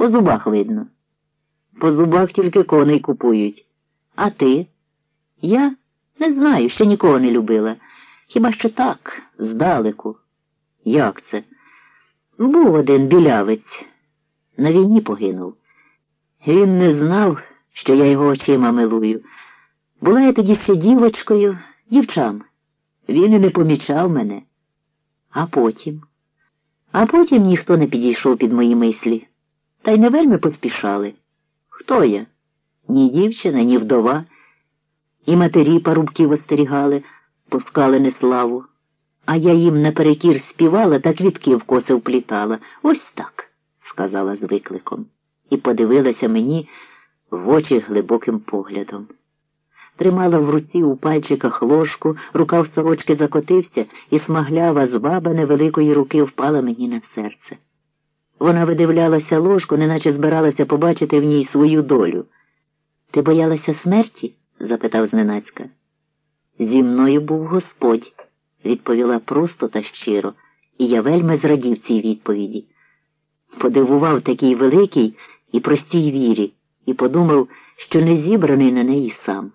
По зубах видно. По зубах тільки коней купують. А ти? Я не знаю, ще нікого не любила. Хіба що так, здалеку. Як це? Був один білявець. На війні погинув. Він не знав, що я його очима милую. Була я тоді ще дівочкою, дівчам. Він і не помічав мене. А потім. А потім ніхто не підійшов під мої мислі. Та й не вельми поспішали. Хто я? Ні дівчина, ні вдова. І матері парубків остерігали, пускали неславу. А я їм наперекір співала та квітки в коси вплітала. Ось так, сказала з викликом, і подивилася мені в очі глибоким поглядом. Тримала в руці у пальчиках ложку, рукав сорочки закотився, і смаглява з баба невеликої руки впала мені на серце. Вона видивлялася ложку, неначе збиралася побачити в ній свою долю. Ти боялася смерті? запитав зненацька. Зі мною був Господь, відповіла просто та щиро, і я вельми зрадів цій відповіді. Подивував такій великій і простій вірі, і подумав, що не зібраний на неї сам,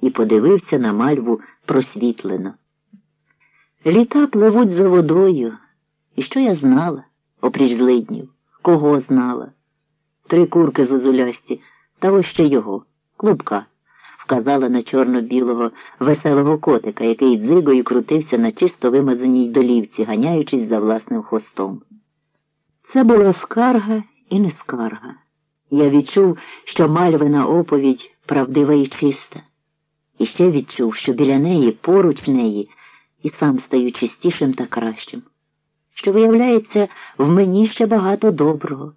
і подивився на мальву просвітлено. Літа пливуть за водою, і що я знала, опріч злиднів, кого знала? Три курки зозулясті, та ось ще його, клубка вказала на чорно-білого веселого котика, який дзигою крутився на чисто вимазаній долівці, ганяючись за власним хвостом. Це була скарга і не скарга. Я відчув, що мальвина оповідь правдива і чиста, і ще відчув, що біля неї, поруч неї, і сам стаю чистішим та кращим, що, виявляється, в мені ще багато доброго,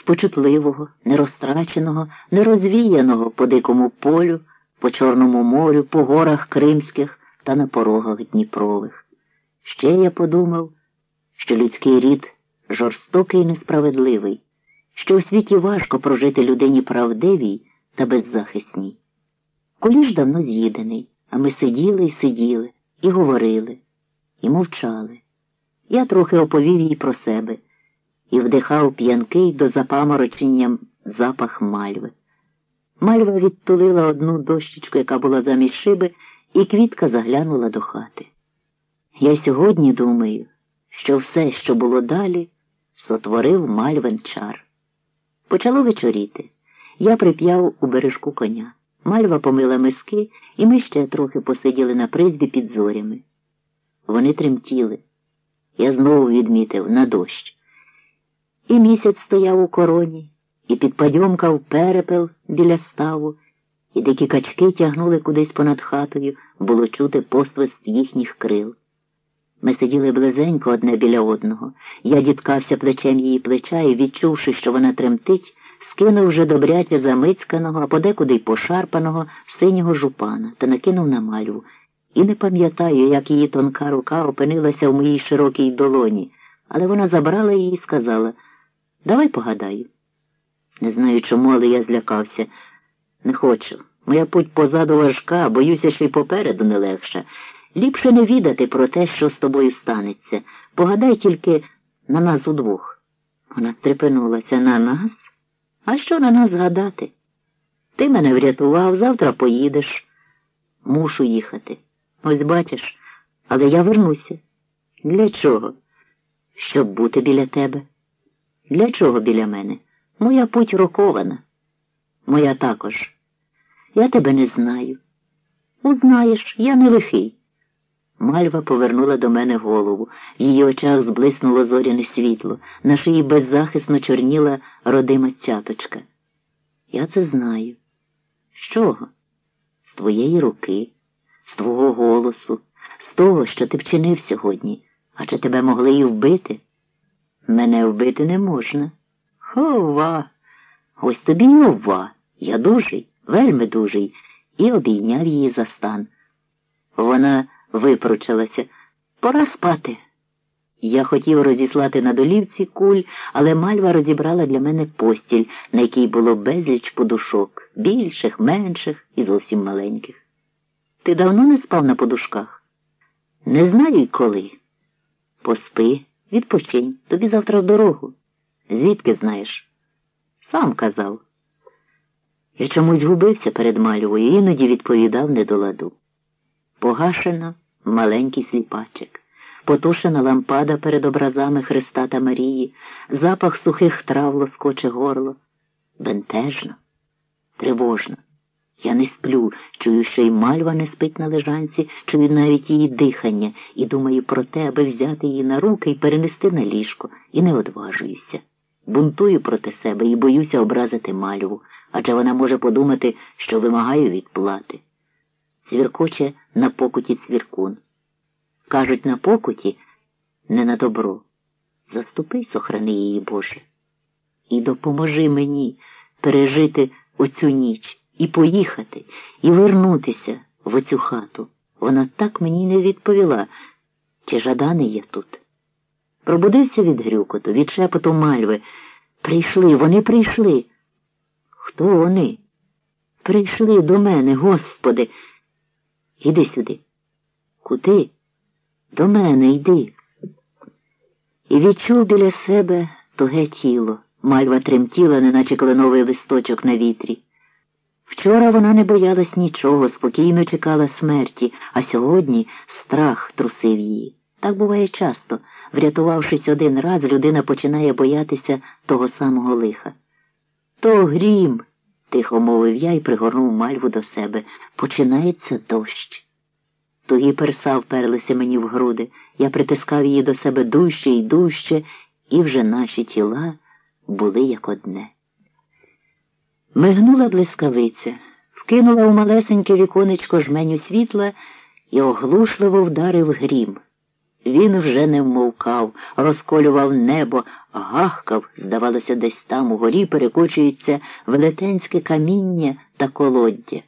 спочутливого, нерозтраченого, нерозвіяного по дикому полю по Чорному морю, по горах Кримських та на порогах Дніпрових. Ще я подумав, що людський рід жорстокий і несправедливий, що у світі важко прожити людині правдивій та беззахисній. Куліш давно з'їдений, а ми сиділи і сиділи, і говорили, і мовчали. Я трохи оповів їй про себе і вдихав п'янкий до запамороченням запах мальви. Мальва відтулила одну дощечку, яка була замість шиби, і квітка заглянула до хати. Я сьогодні думаю, що все, що було далі, сотворив мальвен чар. Почало вечоріти. Я прип'яв у бережку коня. Мальва помила миски, і ми ще трохи посиділи на призбі під зорями. Вони тремтіли. Я знову відмітив на дощ. І місяць стояв у короні і підпадьомкав перепел біля ставу, і дикі качки тягнули кудись понад хатою, було чути посвист їхніх крил. Ми сиділи близенько одне біля одного. Я діткався плечем її плеча і, відчувши, що вона тремтить, скинув вже добряче замицьканого, а подекуди й пошарпаного синього жупана та накинув на мальву. І не пам'ятаю, як її тонка рука опинилася в моїй широкій долоні, але вона забрала її і сказала Давай погадаю. Не знаю чому, але я злякався. Не хочу. Моя путь позаду важка, боюся, що й попереду не легша. Ліпше не відати про те, що з тобою станеться. Погадай тільки на нас удвох. Вона стрепенулася на нас. А що на нас згадати? Ти мене врятував, завтра поїдеш. Мушу їхати. Ось бачиш, але я вернуся. Для чого? Щоб бути біля тебе. Для чого біля мене? Моя путь рокована. Моя також. Я тебе не знаю. Узнаєш, я не лихий. Мальва повернула до мене голову. В її очах зблиснуло зоряне світло, на шиї беззахисно чорніла родима цяточка. Я це знаю. З чого? З твоєї руки, з твого голосу, з того, що ти вчинив сьогодні, а чи тебе могли і вбити? Мене вбити не можна. Хова. Ось тобі й ова. Я дужий, вельми дужий, і обійняв її за стан. Вона випручилася. Пора спати. Я хотів розіслати на долівці куль, але мальва розібрала для мене постіль, на якій було безліч подушок, більших, менших і зовсім маленьких. Ти давно не спав на подушках? Не знаю й коли. Поспи, відпочинь, тобі завтра в дорогу. Звідки знаєш? Сам казав. Я чомусь губився перед мальвою, іноді відповідав не до ладу. Погашено маленький сліпачик, потушена лампада перед образами Христа та Марії, запах сухих трав лоскоче горло. Бентежно, тривожно. Я не сплю, чую, що й мальва не спить на лежанці, чую навіть її дихання, і думаю про те, аби взяти її на руки і перенести на ліжко, і не одважуюся. Бунтую проти себе і боюся образити мальву, адже вона може подумати, що вимагаю відплати. Цвіркоче на покуті цвіркун. Кажуть, на покуті не на добро. Заступись, охрани її, Боже, і допоможи мені пережити оцю ніч і поїхати, і вернутися в оцю хату. Вона так мені не відповіла, чи жадани є тут. Пробудився від грюкоту, від шепоту мальви. Прийшли, вони прийшли. Хто вони? Прийшли до мене, Господи. Іди сюди. Куди? До мене йди. І відчув біля себе туге тіло. Мальва тремтіла, неначе кленовий листочок на вітрі. Вчора вона не боялась нічого, спокійно чекала смерті, а сьогодні страх трусив її. Так буває часто. Врятувавшись один раз, людина починає боятися того самого лиха. То грім, тихо мовив я і пригорнув мальву до себе. Починається дощ. Тугі перса вперлися мені в груди. Я притискав її до себе дужче і дужче, і вже наші тіла були як одне. Мигнула блискавиця, вкинула у малесеньке віконечко жменю світла і оглушливо вдарив грім. Він вже не вмовкав, розколював небо, гахкав, здавалося, десь там угорі перекочується велетенське каміння та колоддя.